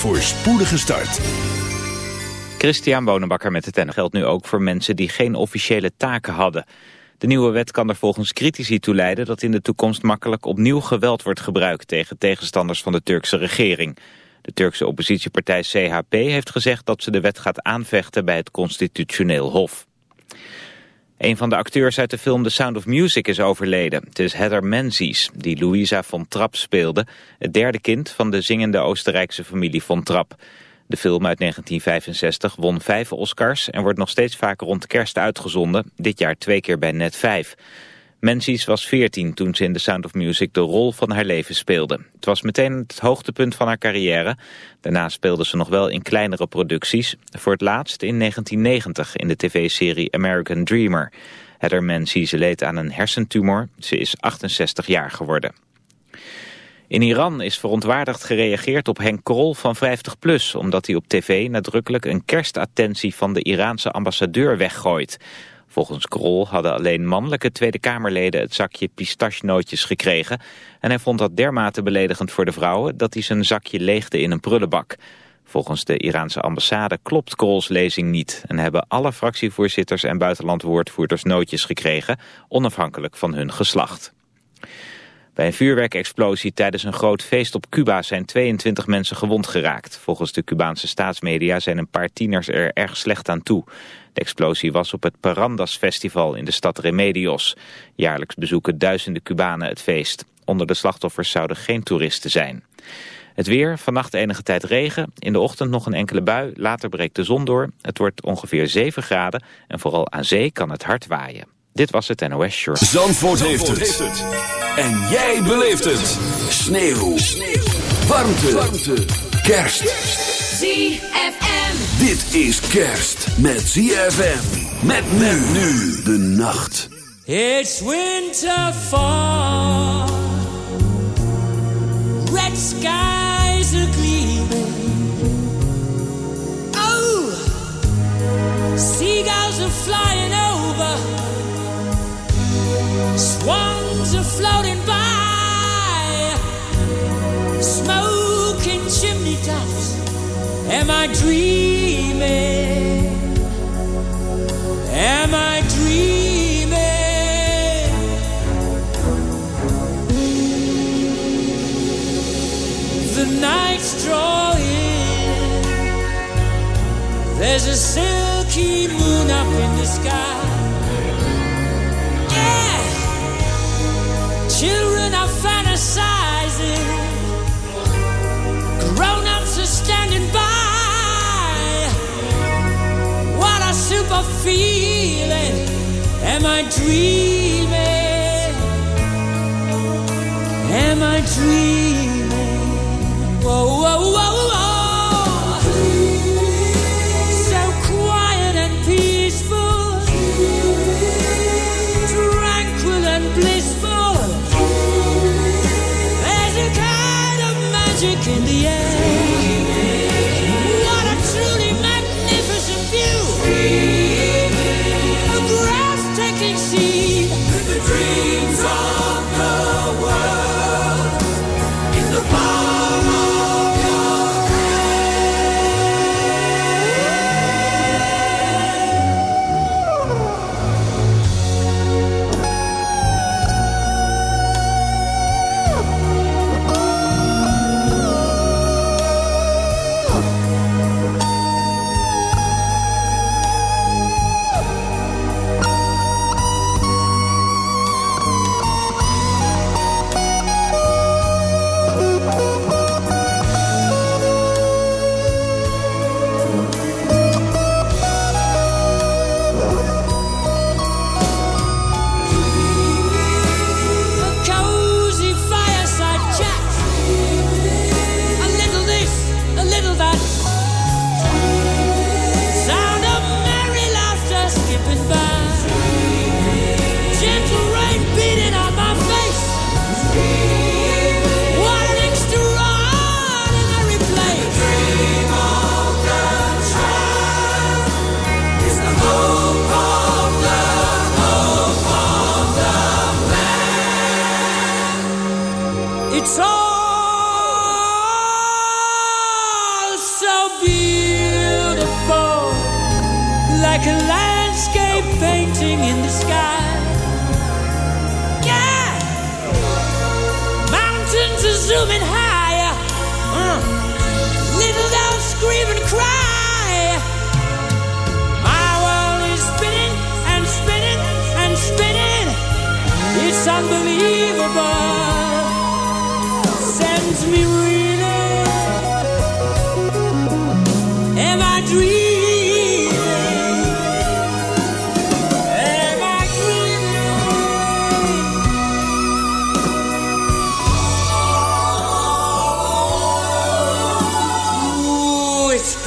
voor spoedige start. Christian Bonenbakker met het en geldt nu ook voor mensen die geen officiële taken hadden. De nieuwe wet kan er volgens critici toe leiden dat in de toekomst makkelijk opnieuw geweld wordt gebruikt tegen tegenstanders van de Turkse regering. De Turkse oppositiepartij CHP heeft gezegd dat ze de wet gaat aanvechten bij het constitutioneel hof. Een van de acteurs uit de film The Sound of Music is overleden. Het is Heather Menzies, die Louisa von Trapp speelde, het derde kind van de zingende Oostenrijkse familie von Trapp. De film uit 1965 won vijf Oscars en wordt nog steeds vaak rond kerst uitgezonden, dit jaar twee keer bij Net 5. Menzies was 14 toen ze in The Sound of Music de rol van haar leven speelde. Het was meteen het hoogtepunt van haar carrière. Daarna speelde ze nog wel in kleinere producties. Voor het laatst in 1990 in de tv-serie American Dreamer. Heather Menzies leed aan een hersentumor. Ze is 68 jaar geworden. In Iran is verontwaardigd gereageerd op Henk Krol van 50PLUS... omdat hij op tv nadrukkelijk een kerstattentie van de Iraanse ambassadeur weggooit. Volgens Krol hadden alleen mannelijke Tweede Kamerleden het zakje pistachenootjes gekregen... en hij vond dat dermate beledigend voor de vrouwen dat hij zijn zakje leegde in een prullenbak. Volgens de Iraanse ambassade klopt Krols lezing niet... en hebben alle fractievoorzitters en buitenlandwoordvoerders nootjes gekregen... onafhankelijk van hun geslacht. Bij een vuurwerkexplosie tijdens een groot feest op Cuba zijn 22 mensen gewond geraakt. Volgens de Cubaanse staatsmedia zijn een paar tieners er erg slecht aan toe. De explosie was op het Parandas Festival in de stad Remedios. Jaarlijks bezoeken duizenden Cubanen het feest. Onder de slachtoffers zouden geen toeristen zijn. Het weer, vannacht enige tijd regen, in de ochtend nog een enkele bui, later breekt de zon door. Het wordt ongeveer 7 graden en vooral aan zee kan het hard waaien. Dit was het NOS Short. Zandvoort, Zandvoort heeft, het. En jij beleeft het. Sneeuw. Sneeuw. Warmte. Warmte. Kerst. ZFM. Dit is kerst met ZFM. Met men nu de nacht. It's winter fall. Red skies are gleaming. Oh, seagulls are flying over. Swans are floating by. Smoking chimney tops. Am I dreaming? Am I dreaming? The night's drawing. There's a silky moon up in the sky. Super feeling. Am I dreaming? Am I dreaming? Whoa, whoa, whoa.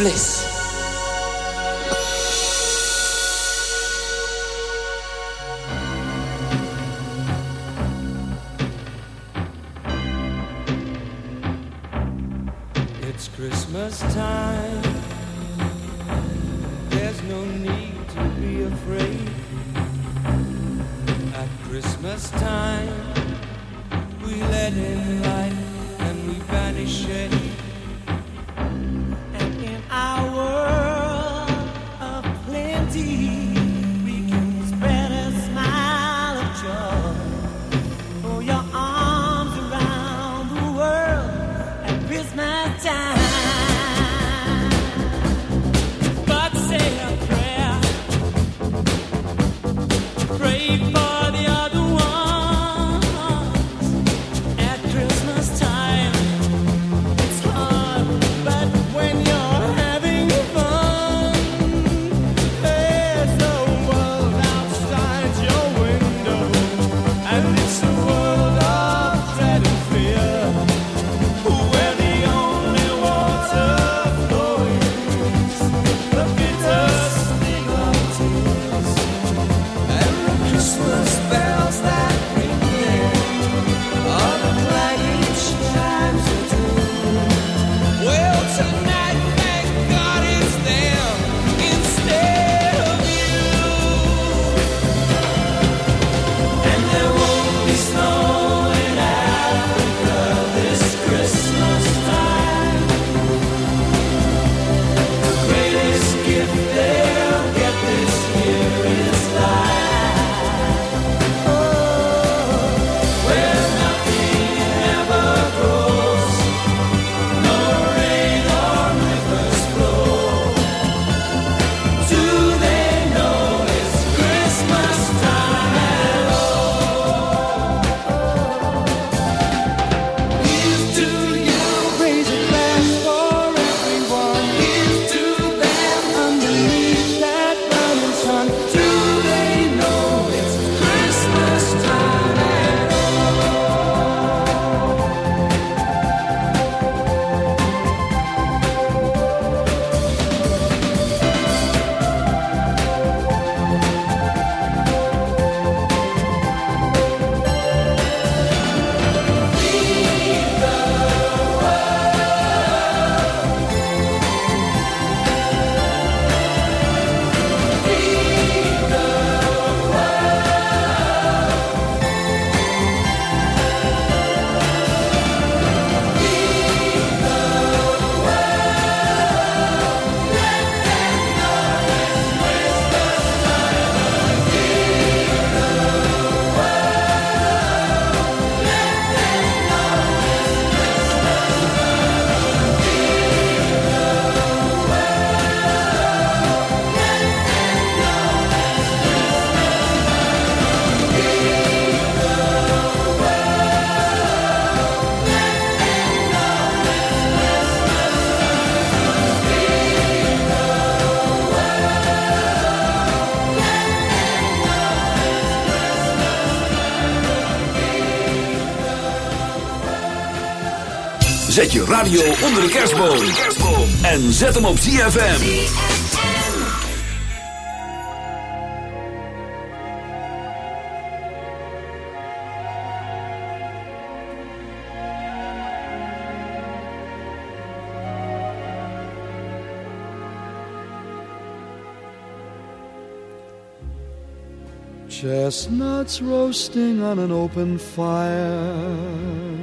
bliss. Zet je radio onder de kerstboom. En zet hem op ZFM. Chestnuts roasting on an open fire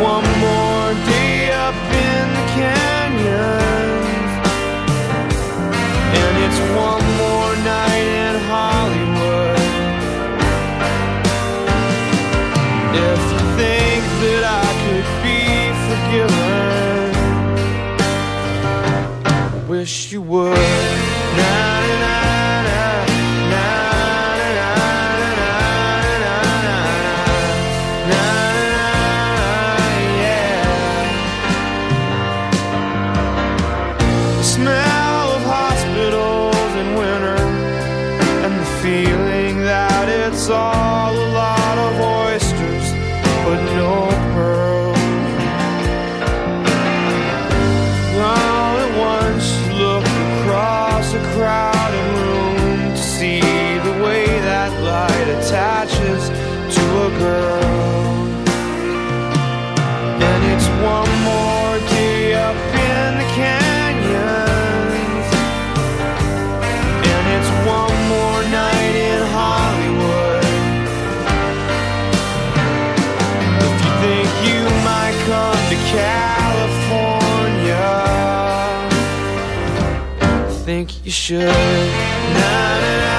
One more day up in the canyons. And it's one more night in Hollywood. If you think that I could be forgiven, wish you would. Light attaches to a girl. And it's one more day up in the canyons. And it's one more night in Hollywood. If you think you might come to California, think you should. Na, na, na,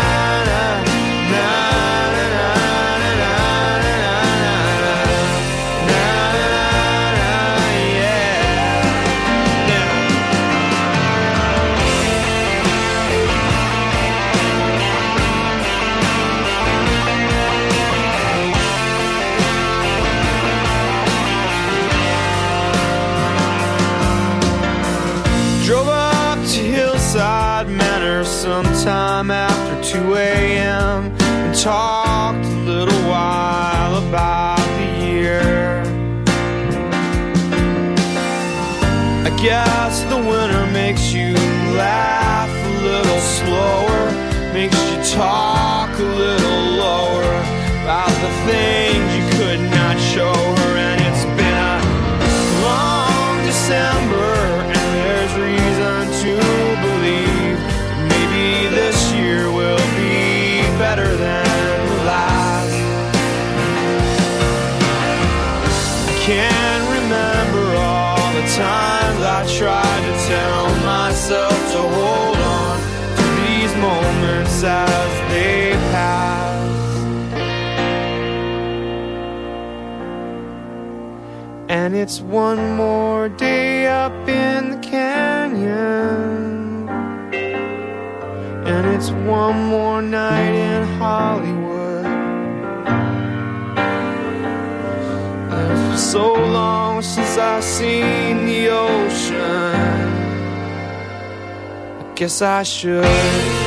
talked a little while about the year. I guess the winter makes you laugh a little slower, makes you talk a little lower about the things it's one more day up in the canyon. And it's one more night in Hollywood. It's so long since I've seen the ocean. I guess I should.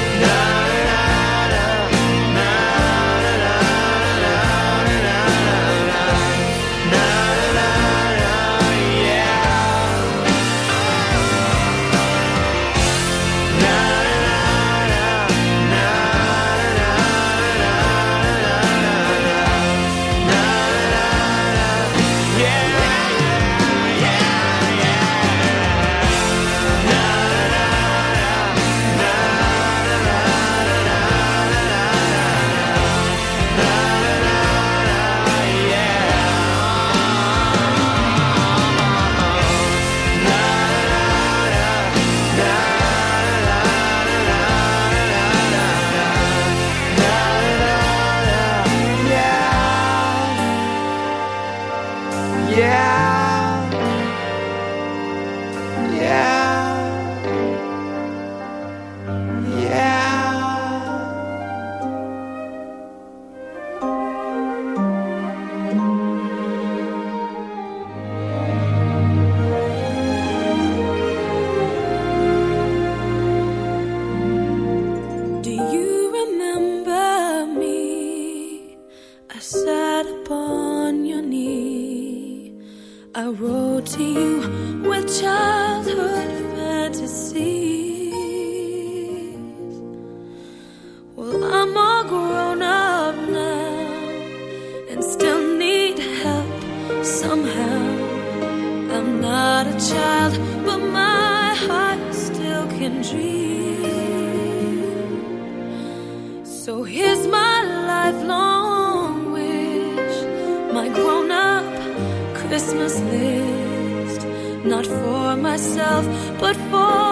Christmas list, not for myself, but for.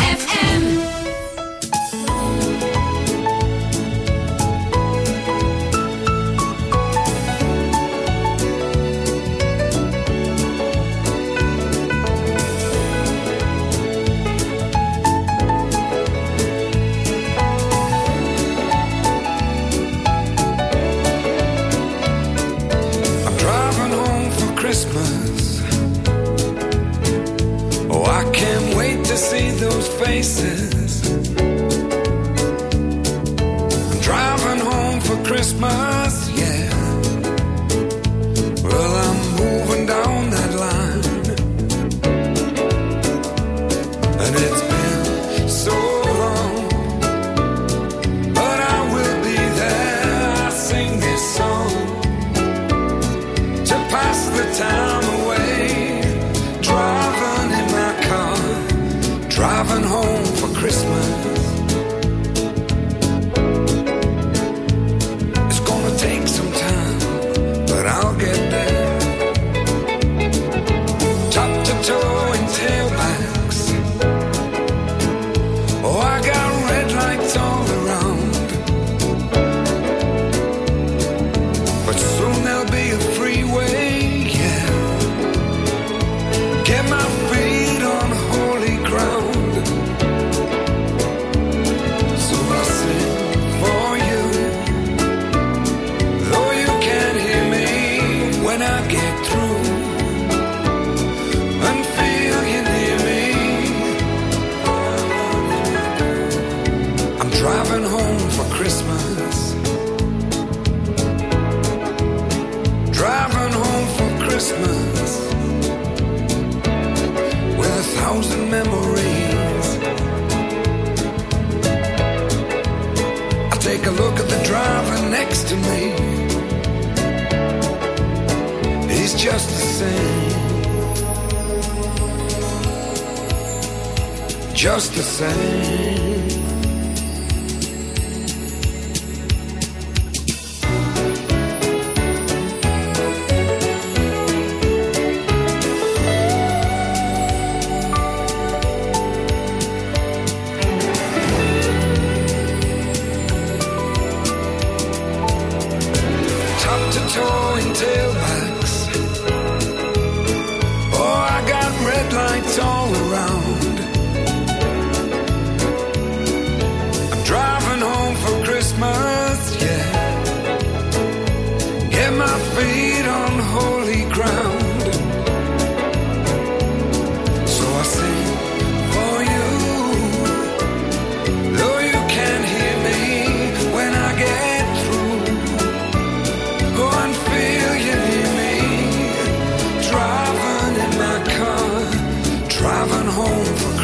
but soon same. Just the same.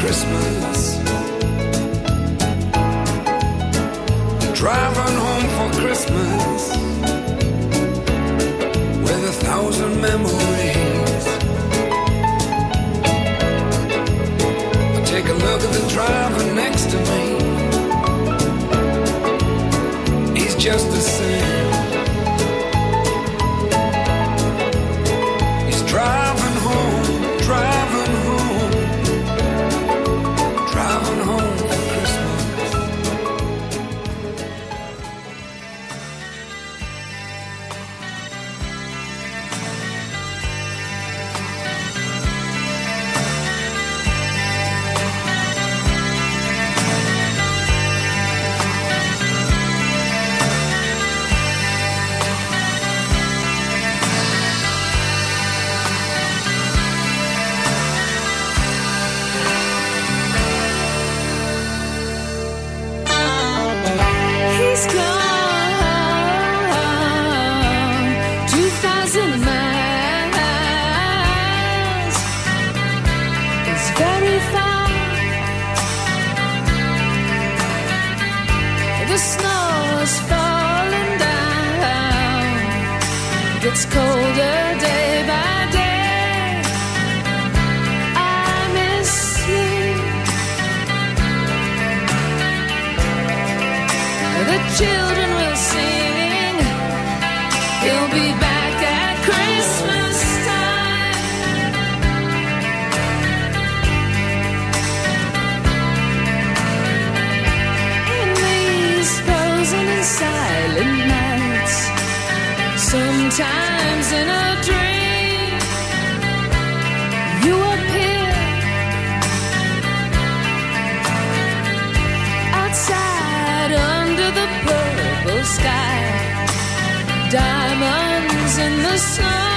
Christmas. Driving home for Christmas with a thousand memories. Sometimes in a dream, you appear outside under the purple sky, diamonds in the sun.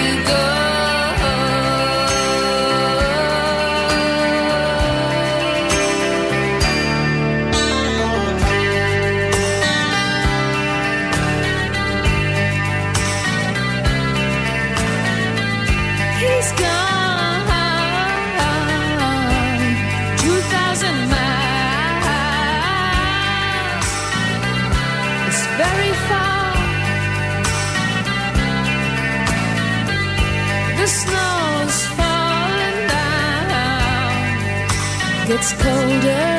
gets colder.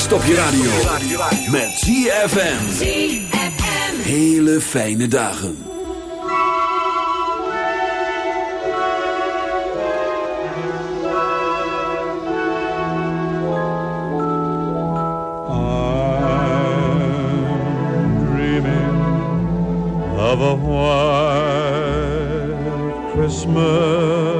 kerst op je radio. Met ZFM. Hele fijne dagen. I'm dreaming of a white Christmas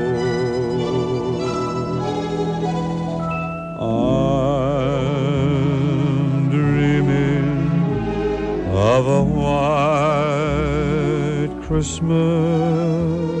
Christmas.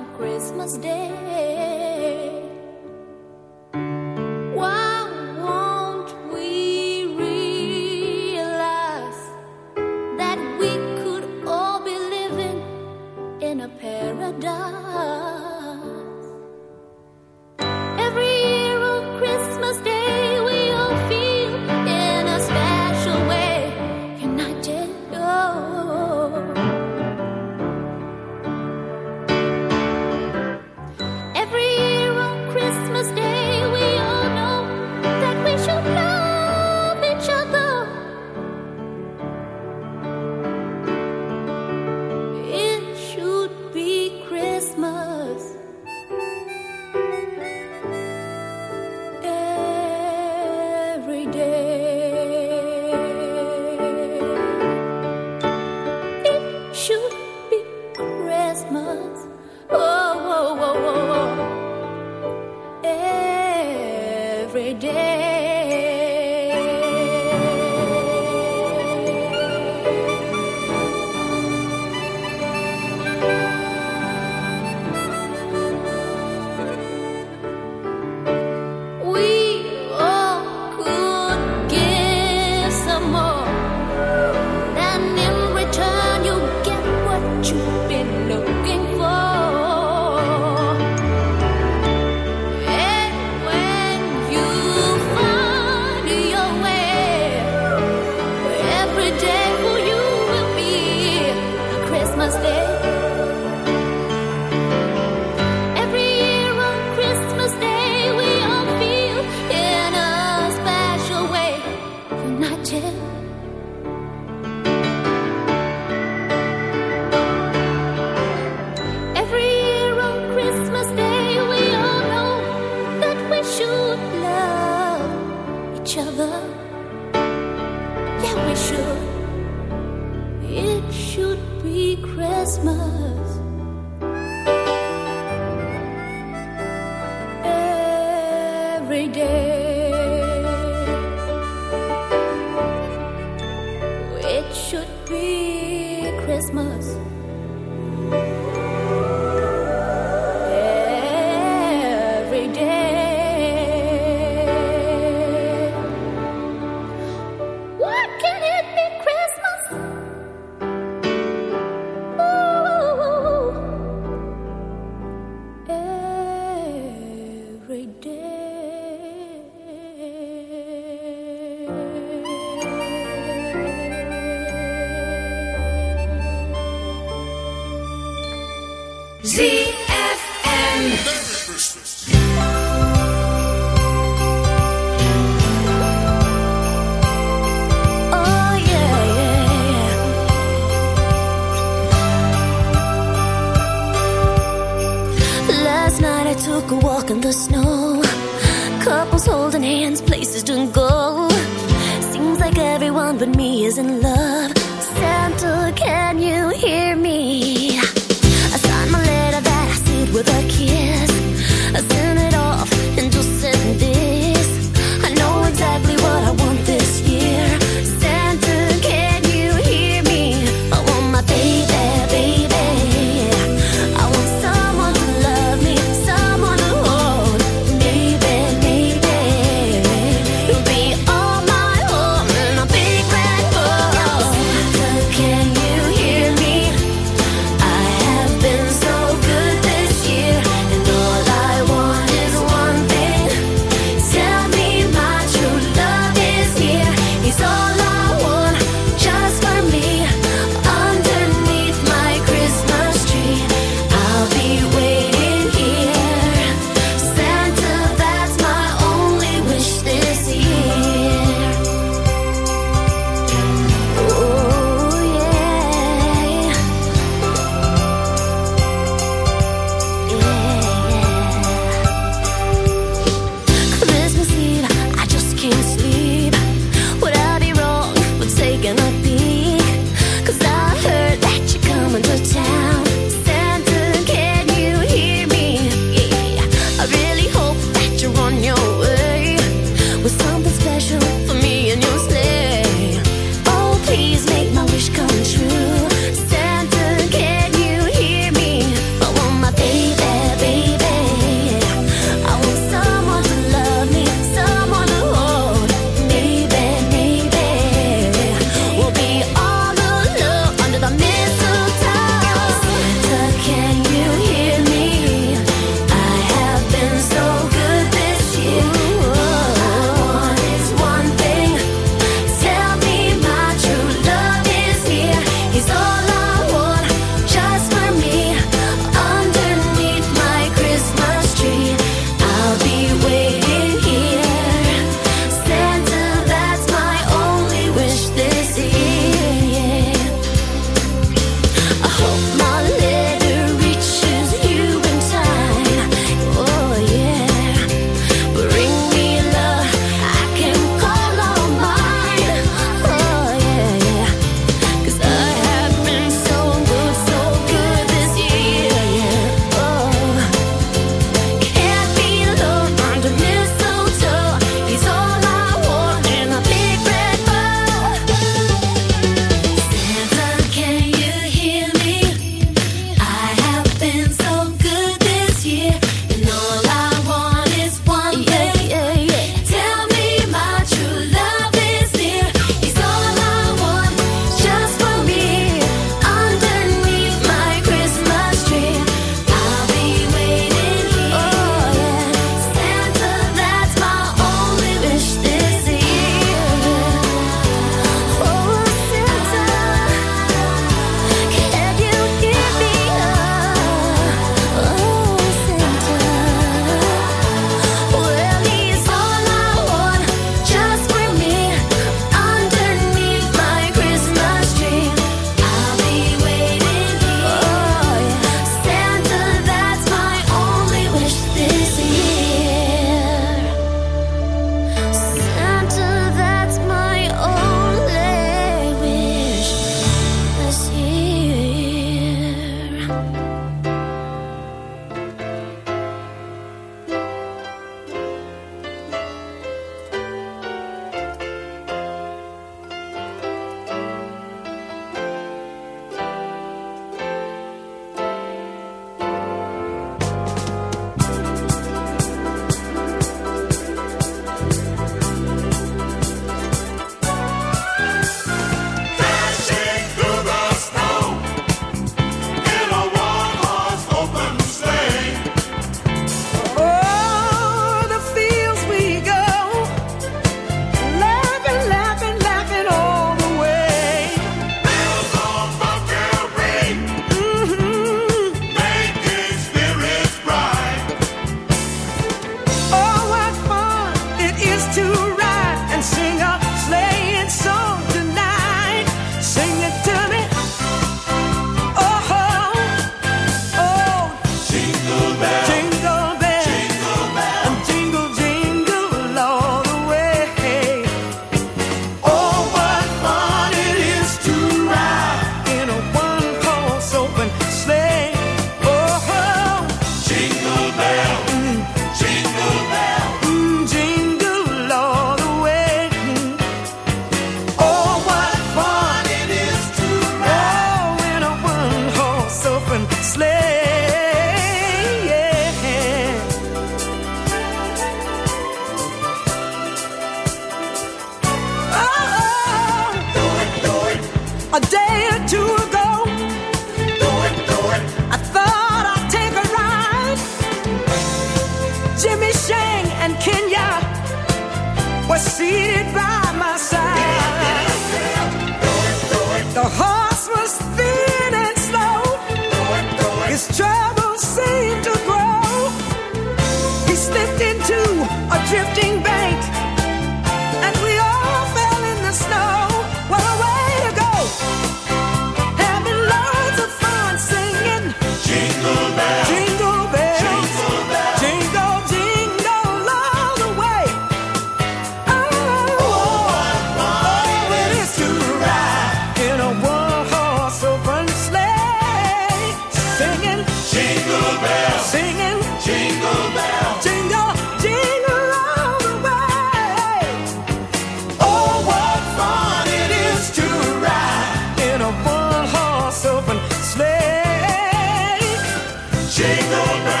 Jingle